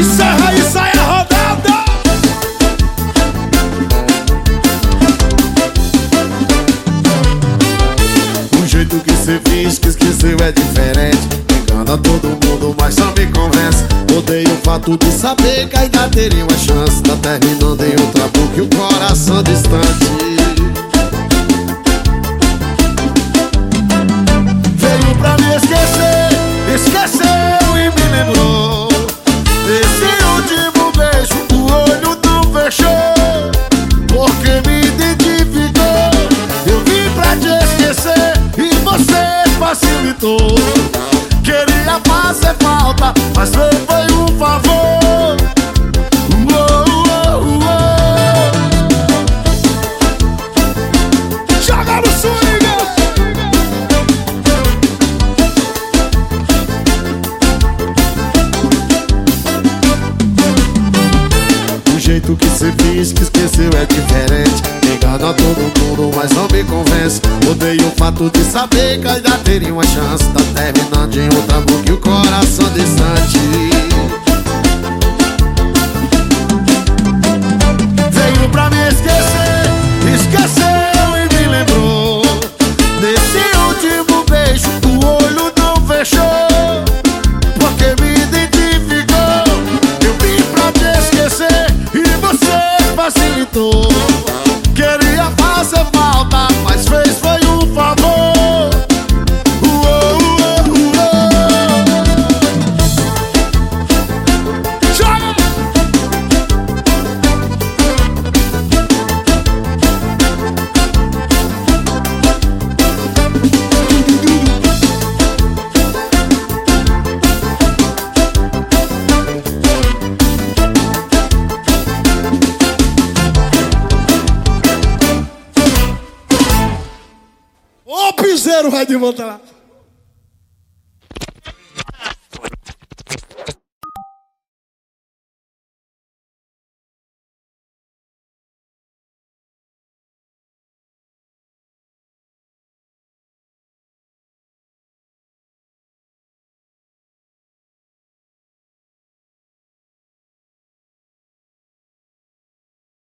Encerra e sai a rodada O jeito que você fez, que esqueceu é diferente. Engana todo mundo, mas só me convence. Odeio o fato de saber que ainda teria uma chance. Tá terminando em outra boca o coração distante. Porque me identificou Eu vim pra te esquecer e você facilitou Queria fazer falta, mas foi, foi um favor. Joga no swing! O jeito que cê diz que esqueceu é diferente Todo mundo, mas não me convence. Odeio o fato de saber que ainda teria uma chance. Tá terminando em outra boca e o coração distante. Veio pra me esquecer, esqueceu e me lembrou. Nesse último beijo o olho não fechou. Facilitou Queria fazer falta, mas fez foi Ô, piseiro vai de volta lá.